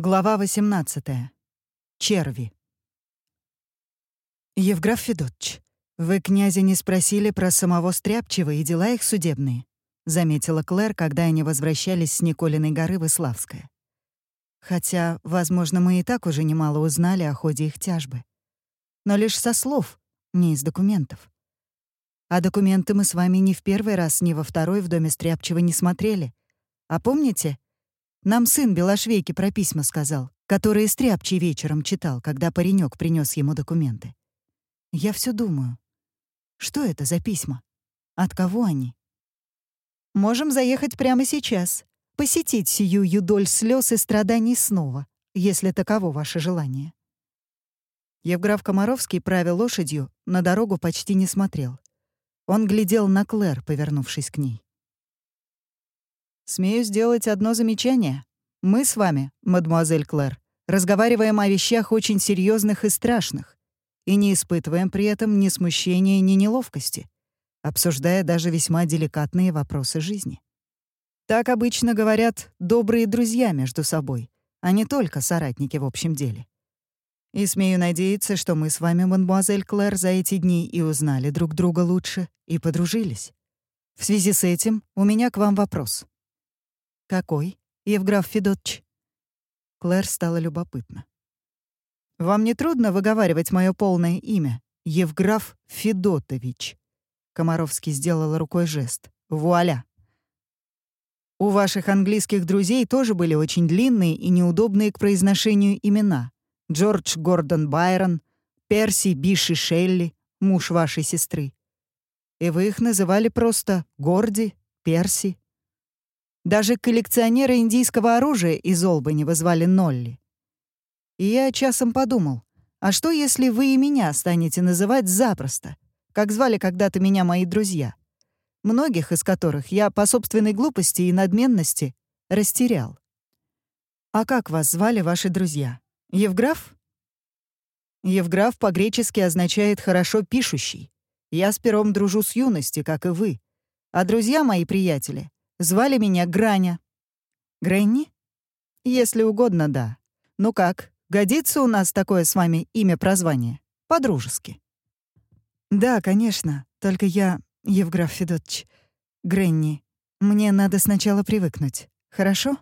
Глава 18. Черви. «Евграф Федотч, вы князя не спросили про самого Стряпчева и дела их судебные?» — заметила Клэр, когда они возвращались с Николиной горы в Иславское. «Хотя, возможно, мы и так уже немало узнали о ходе их тяжбы. Но лишь со слов, не из документов. А документы мы с вами ни в первый раз, ни во второй в доме Стряпчева не смотрели. А помните, нам сын Белошвейки про письма сказал, которые Стряпчий вечером читал, когда паренек принес ему документы. Я все думаю. Что это за письма? От кого они? Можем заехать прямо сейчас, посетить сию юдоль слез и страданий снова, если таково ваше желание. Евграф Комаровский, правя лошадью, на дорогу почти не смотрел. Он глядел на Клэр, повернувшись к ней. Смею сделать одно замечание. Мы с вами, мадемуазель Клэр, разговариваем о вещах очень серьезных и страшных, и не испытываем при этом ни смущения, ни неловкости, обсуждая даже весьма деликатные вопросы жизни. Так обычно говорят добрые друзья между собой, а не только соратники в общем деле. И смею надеяться, что мы с вами, мадемуазель Клэр, за эти дни и узнали друг друга лучше, и подружились. В связи с этим у меня к вам вопрос. «Какой, Евграф Федотч?» Клэр стало любопытно. «Вам не трудно выговаривать мое полное имя? Евграф Федотович». Комаровский сделал рукой жест. «Вуаля!» У ваших английских друзей тоже были очень длинные и неудобные к произношению имена. Джордж Гордон Байрон, Перси Биши Шелли, муж вашей сестры. И вы их называли просто Горди, Перси, даже коллекционера индийского оружия из Олбани вызвали Нолли. И я часом подумал, а что, если вы и меня станете называть запросто, как звали когда-то меня мои друзья, многих из которых я по собственной глупости и надменности растерял? А как вас звали ваши друзья? Евграф? Евграф по-гречески означает «хорошо пишущий». Я с пером дружу с юности, как и вы. А друзья мои приятели Звали меня Граня. Грэнни? Если угодно, да. Ну как, годится у нас такое с вами имя-прозвание? По-дружески. Да, конечно. Только я, Евграф Федотович, Грэнни, мне надо сначала привыкнуть. Хорошо?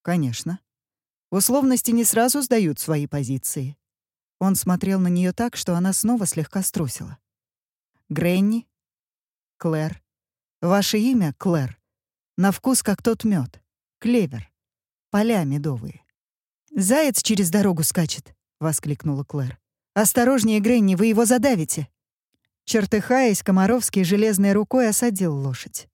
Конечно. Условности не сразу сдают свои позиции. Он смотрел на нее так, что она снова слегка струсила. Грэнни, Клэр, Ваше имя, Клэр, на вкус как тот мед, клевер, поля медовые. «Заяц через дорогу скачет», — воскликнула Клэр. «Осторожнее, Гренни, вы его задавите». Чертыхаясь, Комаровский железной рукой осадил лошадь.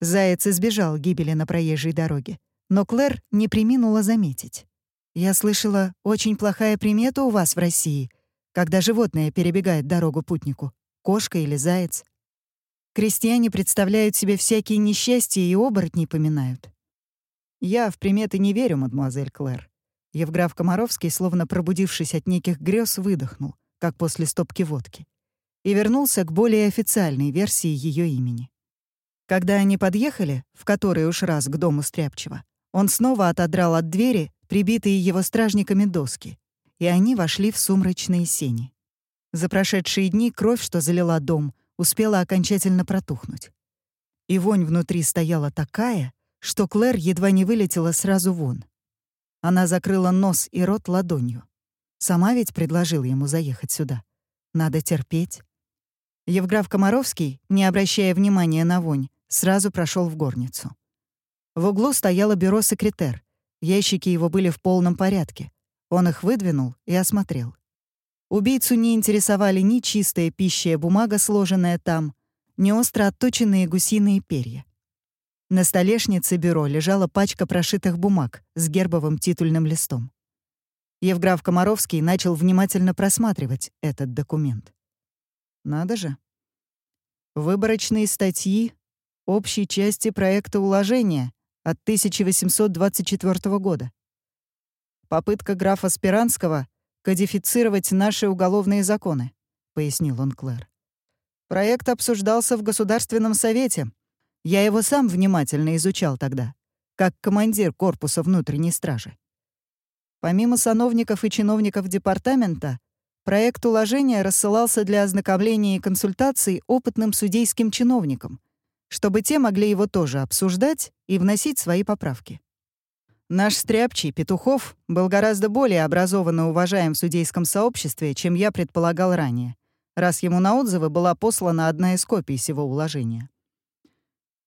Заяц избежал гибели на проезжей дороге, но Клэр не приминула заметить. «Я слышала, очень плохая примета у вас в России, когда животное перебегает дорогу путнику, кошка или заяц. Крестьяне представляют себе всякие несчастья и оборотни поминают. Я в приметы не верю, мадемуазель Клэр. Евграф Комаровский, словно пробудившись от неких грез, выдохнул, как после стопки водки, и вернулся к более официальной версии ее имени. Когда они подъехали, в который уж раз к дому Стряпчева, он снова отодрал от двери прибитые его стражниками доски, и они вошли в сумрачные сени. За прошедшие дни кровь, что залила дом, успела окончательно протухнуть. И вонь внутри стояла такая, что Клэр едва не вылетела сразу вон. Она закрыла нос и рот ладонью. Сама ведь предложила ему заехать сюда. Надо терпеть. Евграф Комаровский, не обращая внимания на вонь, сразу прошел в горницу. В углу стояло бюро секретер. Ящики его были в полном порядке. Он их выдвинул и осмотрел. Убийцу не интересовали ни чистая пищая бумага, сложенная там, ни остро отточенные гусиные перья. На столешнице бюро лежала пачка прошитых бумаг с гербовым титульным листом. Евграф Комаровский начал внимательно просматривать этот документ. Надо же. Выборочные статьи общей части проекта уложения от 1824 года. Попытка графа Спиранского — кодифицировать наши уголовные законы», — пояснил он Клэр. «Проект обсуждался в Государственном совете. Я его сам внимательно изучал тогда, как командир корпуса внутренней стражи. Помимо сановников и чиновников департамента, проект уложения рассылался для ознакомления и консультаций опытным судейским чиновникам, чтобы те могли его тоже обсуждать и вносить свои поправки. Наш стряпчий, Петухов, был гораздо более образован и уважаем в судейском сообществе, чем я предполагал ранее, раз ему на отзывы была послана одна из копий сего уложения.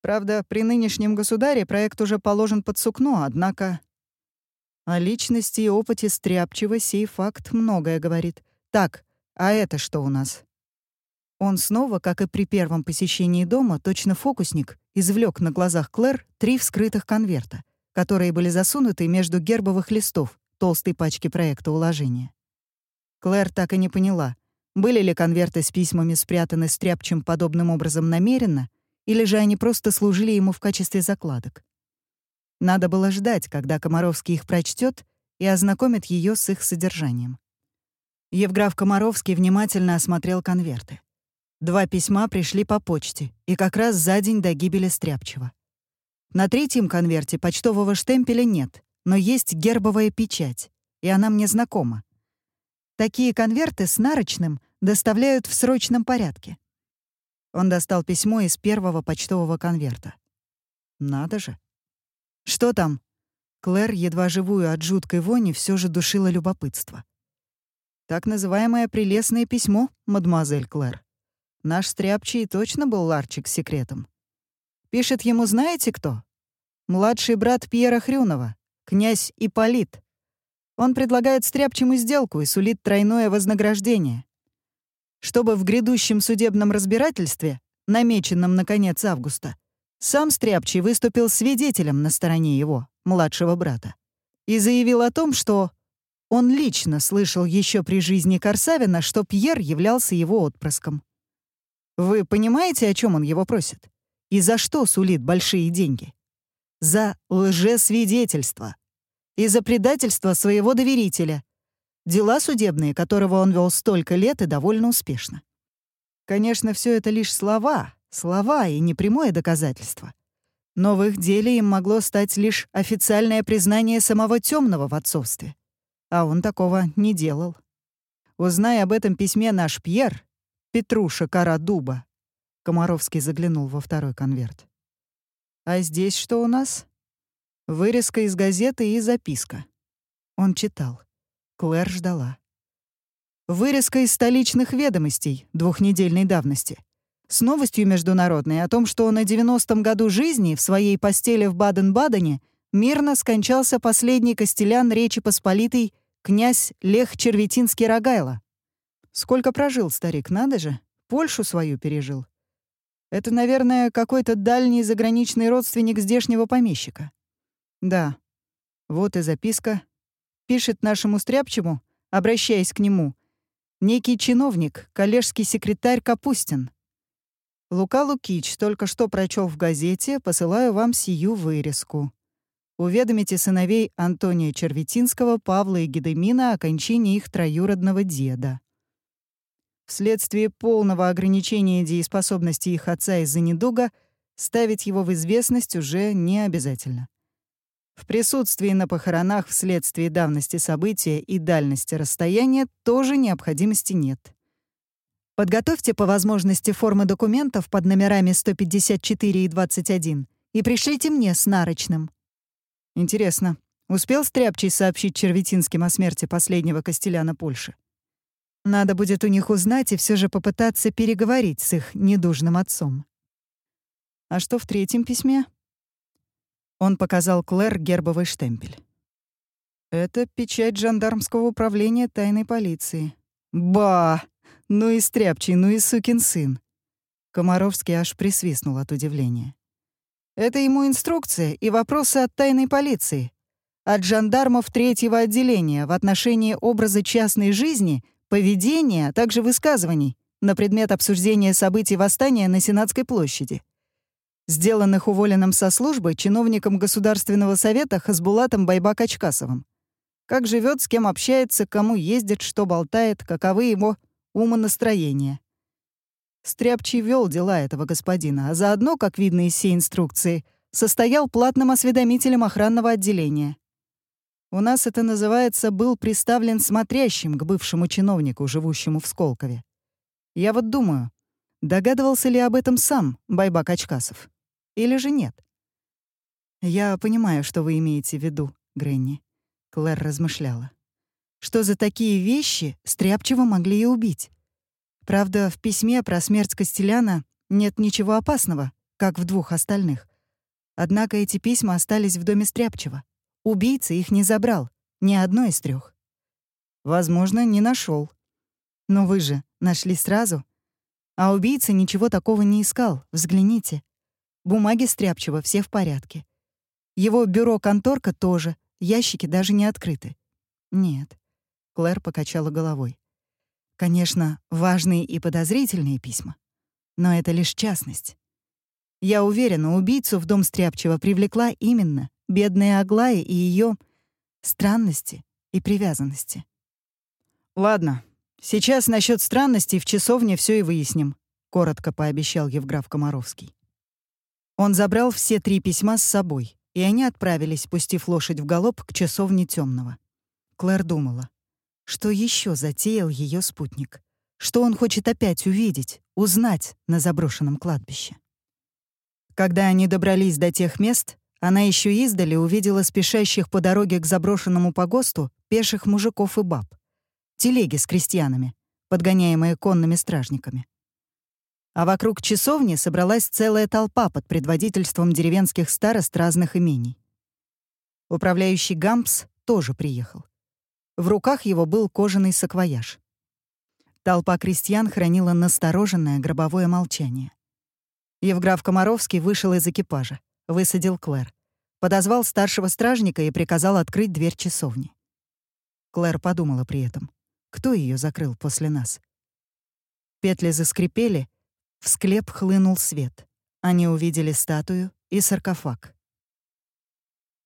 Правда, при нынешнем государе проект уже положен под сукно, однако... О личности и опыте Стряпчего сей факт многое говорит. Так, а это что у нас? Он снова, как и при первом посещении дома, точно фокусник, извлек на глазах Клэр три вскрытых конверта, которые были засунуты между гербовых листов толстой пачки проекта уложения. Клэр так и не поняла, были ли конверты с письмами спрятаны Стряпчем подобным образом намеренно, или же они просто служили ему в качестве закладок. Надо было ждать, когда Комаровский их прочтет и ознакомит ее с их содержанием. Евграф Комаровский внимательно осмотрел конверты. Два письма пришли по почте, и как раз за день до гибели Стряпчева. На третьем конверте почтового штемпеля нет, но есть гербовая печать, и она мне знакома. Такие конверты с нарочным доставляют в срочном порядке. Он достал письмо из первого почтового конверта. Надо же. Что там? Клэр, едва живую от жуткой вони, все же душила любопытство. Так называемое прелестное письмо, мадемуазель Клэр. Наш стряпчий точно был ларчик с секретом. Пишет ему знаете кто? Младший брат Пьера Хрюнова, князь Ипполит. Он предлагает стряпчему сделку и сулит тройное вознаграждение чтобы в грядущем судебном разбирательстве, намеченном на конец августа, сам Стряпчий выступил свидетелем на стороне его, младшего брата, и заявил о том, что он лично слышал еще при жизни Корсавина, что Пьер являлся его отпрыском. Вы понимаете, о чем он его просит? И за что сулит большие деньги? За лжесвидетельство. И за предательство своего доверителя, Дела судебные, которого он вел столько лет и довольно успешно. Конечно, все это лишь слова, слова и непрямое доказательство. Но в их деле им могло стать лишь официальное признание самого темного в отцовстве. А он такого не делал. Узная об этом письме наш Пьер, Петруша Кара Дуба, Комаровский заглянул во второй конверт. А здесь что у нас? Вырезка из газеты и записка. Он читал. Клэр ждала. Вырезка из столичных ведомостей двухнедельной давности. С новостью международной о том, что на 90-м году жизни в своей постели в Баден-Бадене мирно скончался последний костелян Речи Посполитой князь Лех Черветинский Рогайло. Сколько прожил старик, надо же, Польшу свою пережил. Это, наверное, какой-то дальний заграничный родственник здешнего помещика. Да, вот и записка пишет нашему стряпчему, обращаясь к нему, некий чиновник, коллежский секретарь Капустин. Лука Лукич только что прочел в газете, посылаю вам сию вырезку. Уведомите сыновей Антония Черветинского, Павла и Гедемина о кончине их троюродного деда. Вследствие полного ограничения дееспособности их отца из-за недуга ставить его в известность уже не обязательно. В присутствии на похоронах вследствие давности события и дальности расстояния тоже необходимости нет. Подготовьте по возможности формы документов под номерами 154 и 21 и пришлите мне с нарочным. Интересно, успел Стряпчий сообщить Черветинским о смерти последнего костеляна Польши? Надо будет у них узнать и все же попытаться переговорить с их недужным отцом. А что в третьем письме? Он показал Клэр гербовый штемпель. «Это печать жандармского управления тайной полиции». «Ба! Ну и стряпчий, ну и сукин сын!» Комаровский аж присвистнул от удивления. «Это ему инструкция и вопросы от тайной полиции. От жандармов третьего отделения в отношении образа частной жизни, поведения, а также высказываний на предмет обсуждения событий восстания на Сенатской площади сделанных уволенным со службы чиновником Государственного совета Хасбулатом Байбак-Ачкасовым. Как живет, с кем общается, кому ездит, что болтает, каковы его умонастроения. Стряпчий вел дела этого господина, а заодно, как видно из всей инструкции, состоял платным осведомителем охранного отделения. У нас это называется «был приставлен смотрящим к бывшему чиновнику, живущему в Сколкове». Я вот думаю, догадывался ли об этом сам Байбак Очкасов? Или же нет? «Я понимаю, что вы имеете в виду, Гренни», — Клэр размышляла. «Что за такие вещи Стряпчева могли и убить? Правда, в письме про смерть Костеляна нет ничего опасного, как в двух остальных. Однако эти письма остались в доме Стряпчева. Убийца их не забрал, ни одно из трех. Возможно, не нашел. Но вы же нашли сразу. А убийца ничего такого не искал, взгляните. Бумаги Стряпчева все в порядке. Его бюро-конторка тоже, ящики даже не открыты. Нет. Клэр покачала головой. Конечно, важные и подозрительные письма. Но это лишь частность. Я уверена, убийцу в дом Стряпчева привлекла именно бедная Аглая и ее странности и привязанности. «Ладно, сейчас насчет странностей в часовне все и выясним», — коротко пообещал Евграф Комаровский. Он забрал все три письма с собой, и они отправились, пустив лошадь в галоп к часовне темного. Клэр думала, что еще затеял ее спутник, что он хочет опять увидеть, узнать на заброшенном кладбище. Когда они добрались до тех мест, она еще издали увидела спешащих по дороге к заброшенному погосту пеших мужиков и баб. Телеги с крестьянами, подгоняемые конными стражниками. А вокруг часовни собралась целая толпа под предводительством деревенских старост разных имений. Управляющий Гампс тоже приехал. В руках его был кожаный саквояж. Толпа крестьян хранила настороженное гробовое молчание. Евграф Комаровский вышел из экипажа, высадил Клэр, подозвал старшего стражника и приказал открыть дверь часовни. Клэр подумала при этом, кто ее закрыл после нас. Петли заскрипели, в склеп хлынул свет. Они увидели статую и саркофаг.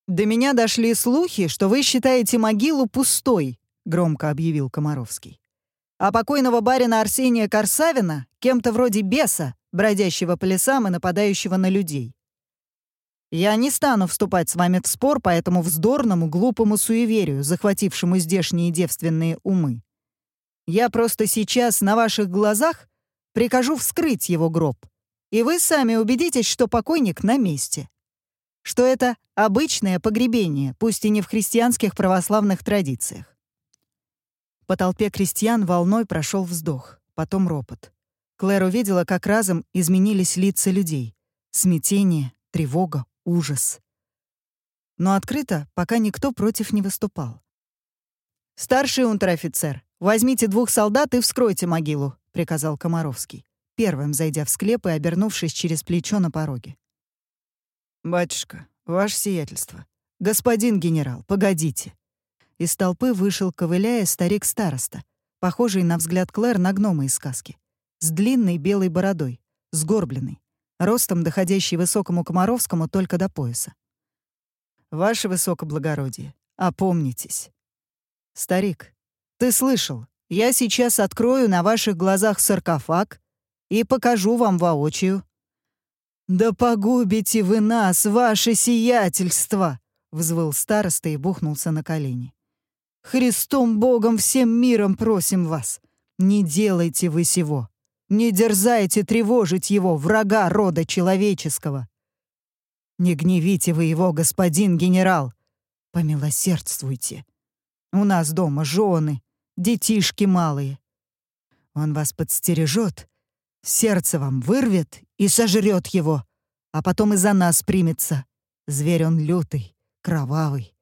«До меня дошли слухи, что вы считаете могилу пустой», — громко объявил Комаровский. «А покойного барина Арсения Корсавина, кем-то вроде беса, бродящего по лесам и нападающего на людей. Я не стану вступать с вами в спор по этому вздорному, глупому суеверию, захватившему здешние девственные умы. Я просто сейчас на ваших глазах прикажу вскрыть его гроб, и вы сами убедитесь, что покойник на месте. Что это обычное погребение, пусть и не в христианских православных традициях. По толпе крестьян волной прошел вздох, потом ропот. Клэр увидела, как разом изменились лица людей. Смятение, тревога, ужас. Но открыто пока никто против не выступал. «Старший унтер-офицер, возьмите двух солдат и вскройте могилу», — приказал Комаровский, первым зайдя в склеп и обернувшись через плечо на пороге. «Батюшка, ваше сиятельство. Господин генерал, погодите». Из толпы вышел, ковыляя, старик-староста, похожий на взгляд Клэр на гнома из сказки с длинной белой бородой, сгорбленный, ростом доходящий высокому Комаровскому только до пояса. «Ваше высокоблагородие, опомнитесь». «Старик, ты слышал, я сейчас открою на ваших глазах саркофаг и покажу вам воочию». «Да погубите вы нас, ваше сиятельство!» — взвыл староста и бухнулся на колени. «Христом Богом всем миром просим вас, не делайте вы сего. Не дерзайте тревожить его, врага рода человеческого. Не гневите вы его, господин генерал. Помилосердствуйте. У нас дома жены, детишки малые. Он вас подстережет, сердце вам вырвет и сожрет его, а потом и за нас примется. Зверь он лютый, кровавый.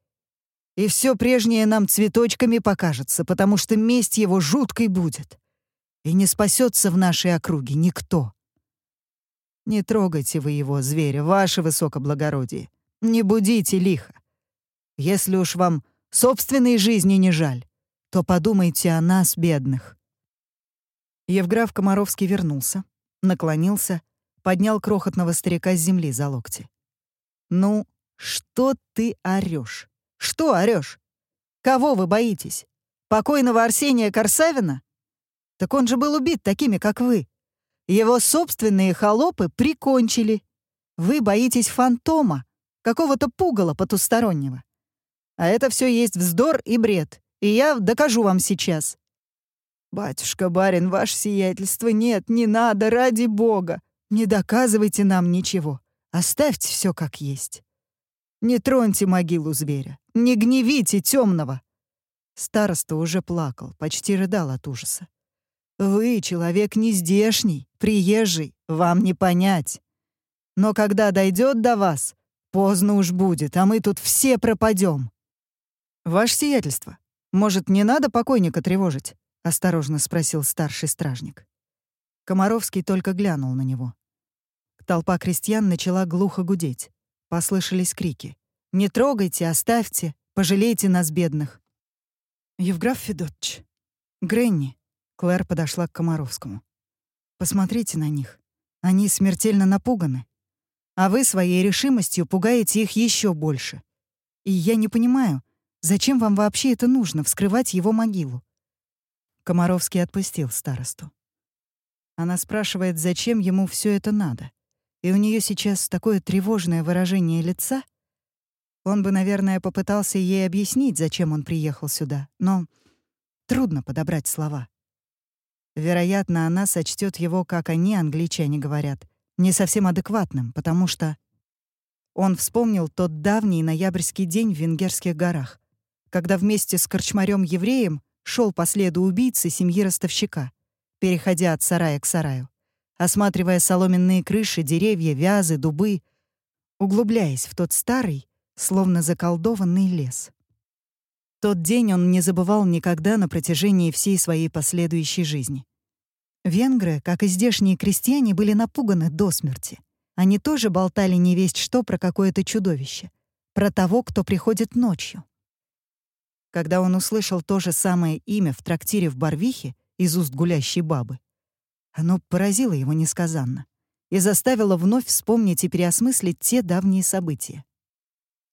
И все прежнее нам цветочками покажется, потому что месть его жуткой будет и не спасется в нашей округе никто. Не трогайте вы его, зверя, ваше высокоблагородие. Не будите лихо. Если уж вам собственной жизни не жаль, то подумайте о нас, бедных». Евграф Комаровский вернулся, наклонился, поднял крохотного старика с земли за локти. «Ну, что ты орёшь? Что орёшь? Кого вы боитесь? Покойного Арсения Корсавина? Так он же был убит такими, как вы. Его собственные холопы прикончили. Вы боитесь фантома, какого-то пугала потустороннего. А это все есть вздор и бред, и я докажу вам сейчас». «Батюшка, барин, ваше сиятельство, нет, не надо, ради бога. Не доказывайте нам ничего. Оставьте все как есть. Не троньте могилу зверя, не гневите темного. Староста уже плакал, почти рыдал от ужаса. «Вы человек не здешний, приезжий, вам не понять. Но когда дойдет до вас, поздно уж будет, а мы тут все пропадем. «Ваше сиятельство, может, не надо покойника тревожить?» — осторожно спросил старший стражник. Комаровский только глянул на него. Толпа крестьян начала глухо гудеть. Послышались крики. «Не трогайте, оставьте, пожалейте нас, бедных!» «Евграф Федотович, Гренни», — Клэр подошла к Комаровскому. «Посмотрите на них. Они смертельно напуганы. А вы своей решимостью пугаете их еще больше. И я не понимаю, зачем вам вообще это нужно — вскрывать его могилу?» Комаровский отпустил старосту. Она спрашивает, зачем ему все это надо. И у нее сейчас такое тревожное выражение лица — он бы, наверное, попытался ей объяснить, зачем он приехал сюда, но трудно подобрать слова. Вероятно, она сочтет его, как они, англичане, говорят, не совсем адекватным, потому что он вспомнил тот давний ноябрьский день в Венгерских горах, когда вместе с корчмарем-евреем шел по следу убийцы семьи ростовщика, переходя от сарая к сараю, осматривая соломенные крыши, деревья, вязы, дубы, углубляясь в тот старый, словно заколдованный лес. Тот день он не забывал никогда на протяжении всей своей последующей жизни. Венгры, как и здешние крестьяне, были напуганы до смерти. Они тоже болтали не весть что про какое-то чудовище, про того, кто приходит ночью. Когда он услышал то же самое имя в трактире в Барвихе из уст гулящей бабы, оно поразило его несказанно и заставило вновь вспомнить и переосмыслить те давние события.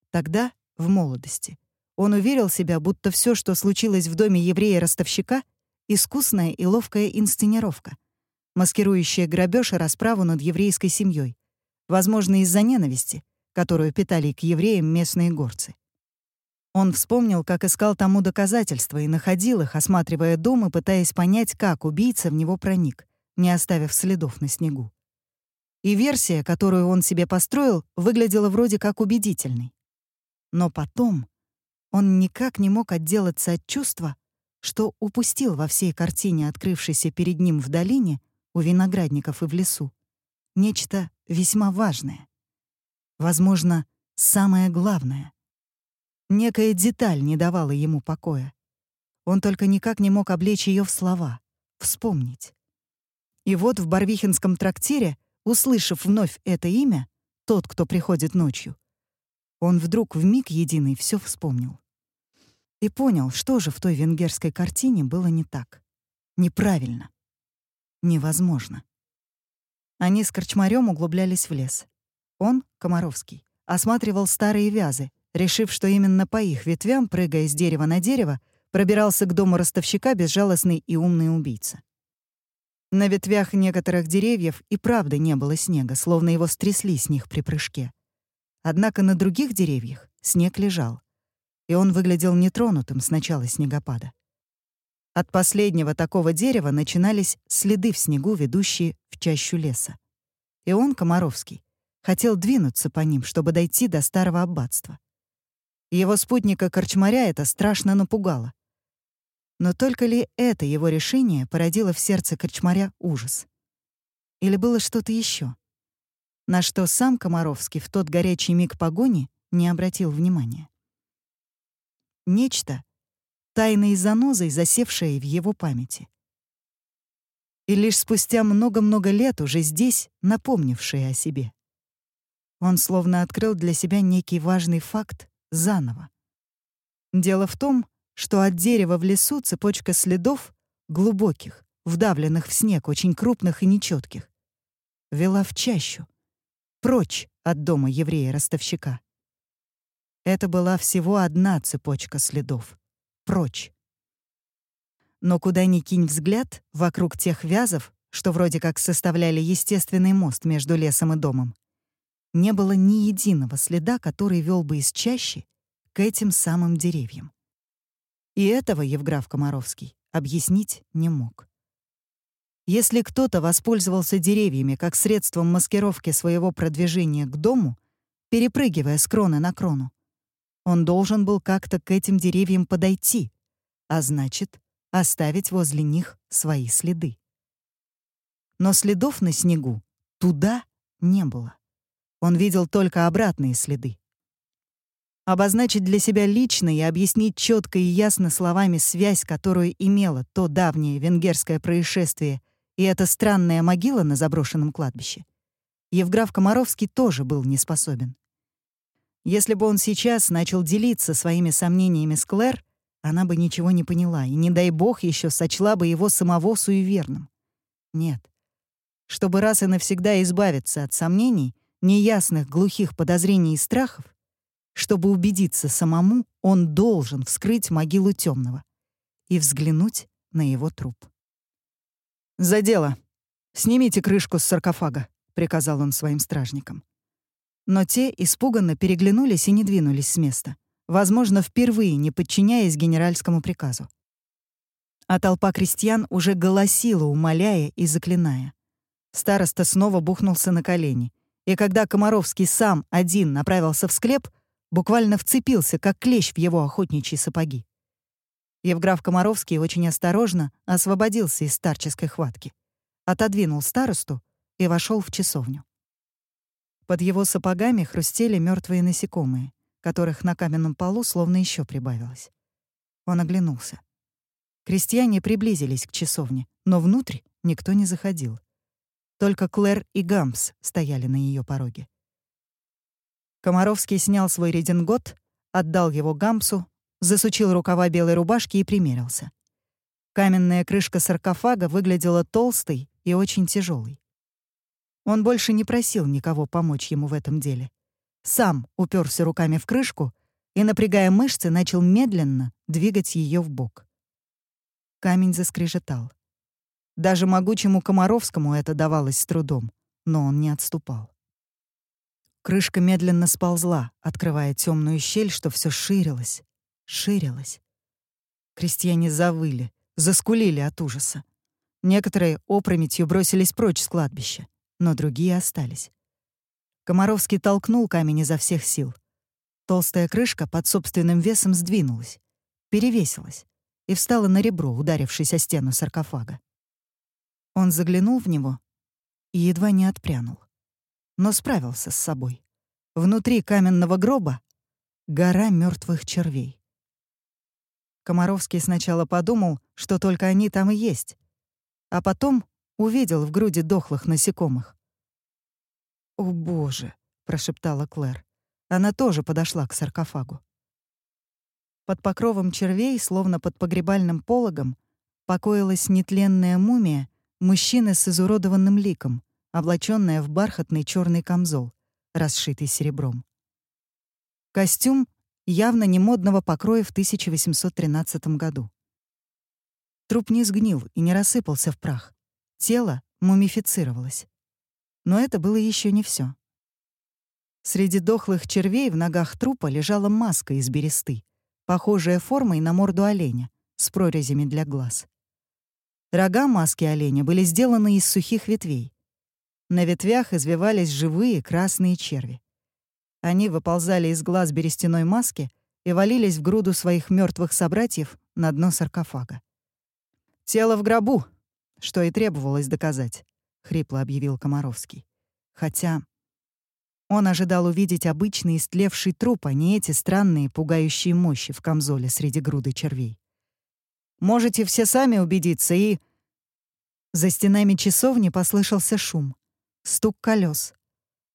Тогда, в молодости, он уверил себя, будто все, что случилось в доме еврея-ростовщика, искусная и ловкая инсценировка, маскирующая грабеж и расправу над еврейской семьей, возможно, из-за ненависти, которую питали к евреям местные горцы. Он вспомнил, как искал тому доказательства и находил их, осматривая дом и пытаясь понять, как убийца в него проник, не оставив следов на снегу. И версия, которую он себе построил, выглядела вроде как убедительной. Но потом он никак не мог отделаться от чувства, что упустил во всей картине, открывшейся перед ним в долине, у виноградников и в лесу, нечто весьма важное. Возможно, самое главное. Некая деталь не давала ему покоя. Он только никак не мог облечь ее в слова, вспомнить. И вот в Барвихинском трактире, услышав вновь это имя, тот, кто приходит ночью, он вдруг в миг единый все вспомнил. И понял, что же в той венгерской картине было не так. Неправильно. Невозможно. Они с корчмарем углублялись в лес. Он, Комаровский, осматривал старые вязы, решив, что именно по их ветвям, прыгая с дерева на дерево, пробирался к дому ростовщика безжалостный и умный убийца. На ветвях некоторых деревьев и правда не было снега, словно его стрясли с них при прыжке. Однако на других деревьях снег лежал, и он выглядел нетронутым с начала снегопада. От последнего такого дерева начинались следы в снегу, ведущие в чащу леса. И он, Комаровский, хотел двинуться по ним, чтобы дойти до старого аббатства. Его спутника Корчмаря это страшно напугало. Но только ли это его решение породило в сердце Корчмаря ужас? Или было что-то еще? на что сам Комаровский в тот горячий миг погони не обратил внимания. Нечто, тайной занозой, засевшее в его памяти. И лишь спустя много-много лет уже здесь напомнившее о себе. Он словно открыл для себя некий важный факт заново. Дело в том, что от дерева в лесу цепочка следов, глубоких, вдавленных в снег, очень крупных и нечетких, вела в чащу, прочь от дома еврея-ростовщика. Это была всего одна цепочка следов. Прочь. Но куда ни кинь взгляд, вокруг тех вязов, что вроде как составляли естественный мост между лесом и домом, не было ни единого следа, который вел бы из чащи к этим самым деревьям. И этого Евграф Комаровский объяснить не мог. Если кто-то воспользовался деревьями как средством маскировки своего продвижения к дому, перепрыгивая с кроны на крону, он должен был как-то к этим деревьям подойти, а значит, оставить возле них свои следы. Но следов на снегу туда не было. Он видел только обратные следы. Обозначить для себя лично и объяснить четко и ясно словами связь, которую имело то давнее венгерское происшествие и эта странная могила на заброшенном кладбище, Евграф Комаровский тоже был не способен. Если бы он сейчас начал делиться своими сомнениями с Клэр, она бы ничего не поняла и, не дай бог, еще сочла бы его самого суеверным. Нет. Чтобы раз и навсегда избавиться от сомнений, неясных глухих подозрений и страхов, чтобы убедиться самому, он должен вскрыть могилу темного и взглянуть на его труп. «За дело! Снимите крышку с саркофага», — приказал он своим стражникам. Но те испуганно переглянулись и не двинулись с места, возможно, впервые не подчиняясь генеральскому приказу. А толпа крестьян уже голосила, умоляя и заклиная. Староста снова бухнулся на колени, и когда Комаровский сам один направился в склеп, буквально вцепился, как клещ в его охотничьи сапоги. Евграф Комаровский очень осторожно освободился из старческой хватки, отодвинул старосту и вошел в часовню. Под его сапогами хрустели мертвые насекомые, которых на каменном полу словно еще прибавилось. Он оглянулся. Крестьяне приблизились к часовне, но внутрь никто не заходил — только Клэр и Гампс стояли на ее пороге. Комаровский снял свой редингот, отдал его Гампсу, засучил рукава белой рубашки и примерился. Каменная крышка саркофага выглядела толстой и очень тяжелой. Он больше не просил никого помочь ему в этом деле. Сам уперся руками в крышку и, напрягая мышцы, начал медленно двигать ее в бок. Камень заскрежетал. Даже могучему Комаровскому это давалось с трудом, но он не отступал. Крышка медленно сползла, открывая темную щель, что все ширилось, ширилось. Крестьяне завыли, заскулили от ужаса. Некоторые опрометью бросились прочь с кладбища, но другие остались. Комаровский толкнул камень изо всех сил. Толстая крышка под собственным весом сдвинулась, перевесилась и встала на ребро, ударившись о стену саркофага. Он заглянул в него и едва не отпрянул. Но справился с собой. Внутри каменного гроба гора мертвых червей. Комаровский сначала подумал, что только они там и есть, а потом увидел в груди дохлых насекомых. «О, Боже!» — прошептала Клэр. Она тоже подошла к саркофагу. Под покровом червей, словно под погребальным пологом, покоилась нетленная мумия Мужчина с изуродованным ликом, облаченная в бархатный черный камзол, расшитый серебром. Костюм явно не модного покроя в 1813 году. Труп не сгнил и не рассыпался в прах. Тело мумифицировалось. Но это было еще не все. Среди дохлых червей в ногах трупа лежала маска из бересты, похожая формой на морду оленя, с прорезями для глаз. Рога маски оленя были сделаны из сухих ветвей. На ветвях извивались живые красные черви. Они выползали из глаз берестяной маски и валились в груду своих мертвых собратьев на дно саркофага. «Тело в гробу», что и требовалось доказать, — хрипло объявил Комаровский. Хотя он ожидал увидеть обычный истлевший труп, а не эти странные пугающие мощи в камзоле среди груды червей. Можете все сами убедиться и...» За стенами часовни послышался шум. Стук колес.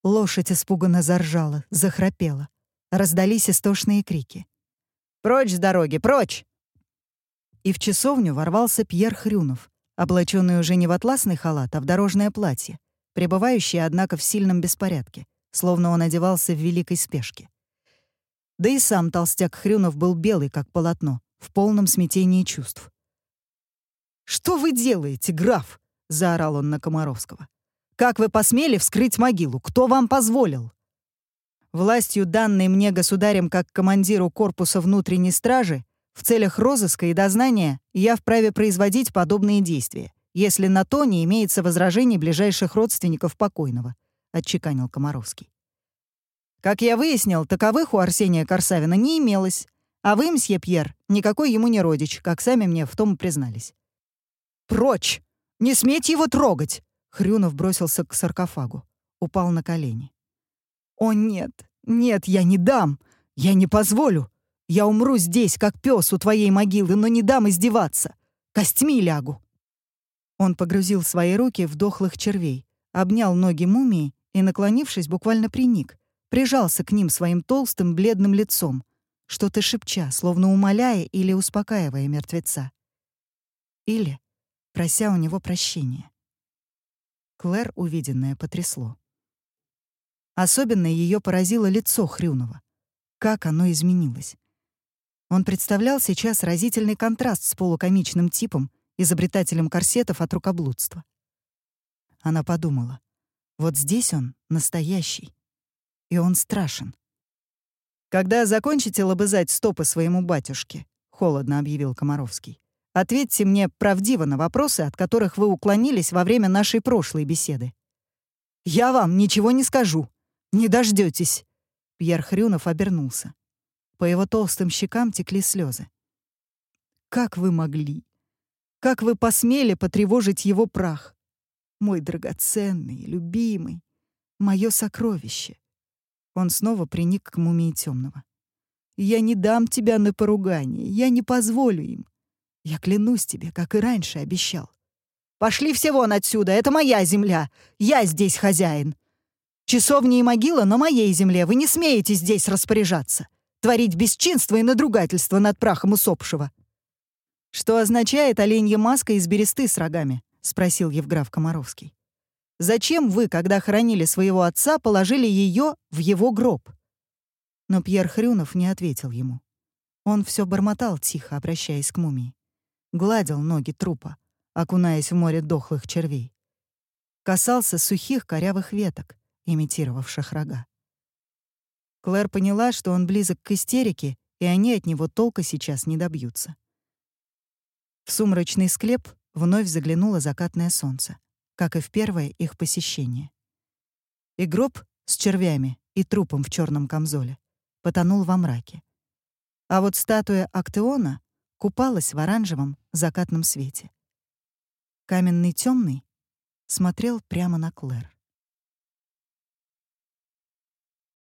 Лошадь испуганно заржала, захрапела. Раздались истошные крики. «Прочь с дороги, прочь!» И в часовню ворвался Пьер Хрюнов, облаченный уже не в атласный халат, а в дорожное платье, пребывающий, однако, в сильном беспорядке, словно он одевался в великой спешке. Да и сам толстяк Хрюнов был белый, как полотно, в полном смятении чувств. «Что вы делаете, граф?» — заорал он на Комаровского. «Как вы посмели вскрыть могилу? Кто вам позволил?» Властью, данной мне государем как командиру корпуса внутренней стражи, в целях розыска и дознания я вправе производить подобные действия, если на то не имеется возражений ближайших родственников покойного», — отчеканил Комаровский. Как я выяснил, таковых у Арсения Корсавина не имелось, а вы, мсье Пьер, никакой ему не родич, как сами мне в том признались. «Прочь! Не смейте его трогать!» Хрюнов бросился к саркофагу. Упал на колени. «О, нет! Нет, я не дам! Я не позволю! Я умру здесь, как пес у твоей могилы, но не дам издеваться! Костьми лягу!» Он погрузил свои руки в дохлых червей, обнял ноги мумии и, наклонившись, буквально приник, прижался к ним своим толстым бледным лицом, что-то шепча, словно умоляя или успокаивая мертвеца. Или прося у него прощения. Клэр увиденное потрясло. Особенно ее поразило лицо Хрюнова. Как оно изменилось. Он представлял сейчас разительный контраст с полукомичным типом, изобретателем корсетов от рукоблудства. Она подумала, вот здесь он настоящий, и он страшен. «Когда закончите лобызать стопы своему батюшке», — холодно объявил Комаровский, «ответьте мне правдиво на вопросы, от которых вы уклонились во время нашей прошлой беседы». «Я вам ничего не скажу. Не дождетесь. Пьер Хрюнов обернулся. По его толстым щекам текли слезы. «Как вы могли? Как вы посмели потревожить его прах? Мой драгоценный, любимый, мое сокровище. Он снова приник к мумии темного. «Я не дам тебя на поругание, я не позволю им. Я клянусь тебе, как и раньше обещал. Пошли все вон отсюда, это моя земля, я здесь хозяин. Часовня и могила на моей земле, вы не смеете здесь распоряжаться, творить бесчинство и надругательство над прахом усопшего». «Что означает оленья маска из бересты с рогами?» — спросил Евграф Комаровский. Зачем вы, когда хоронили своего отца, положили ее в его гроб?» Но Пьер Хрюнов не ответил ему. Он все бормотал тихо, обращаясь к мумии. Гладил ноги трупа, окунаясь в море дохлых червей. Касался сухих корявых веток, имитировавших рога. Клэр поняла, что он близок к истерике, и они от него толка сейчас не добьются. В сумрачный склеп вновь заглянуло закатное солнце как и в первое их посещение. И гроб с червями и трупом в черном камзоле потонул во мраке. А вот статуя Актеона купалась в оранжевом закатном свете. Каменный темный смотрел прямо на Клэр.